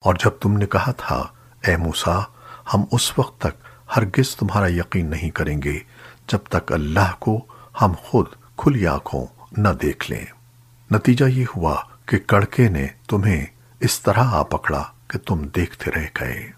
اور جب تم نے کہا تھا، اے موسیٰ، ہم اس وقت تک ہرگز تمہارا یقین نہیں کریں گے جب تک اللہ کو ہم خود کھلی آنکھوں نہ دیکھ لیں۔ نتیجہ یہ ہوا کہ کڑکے نے تمہیں اس طرح آ پکڑا کہ تم دیکھتے رہ گئے۔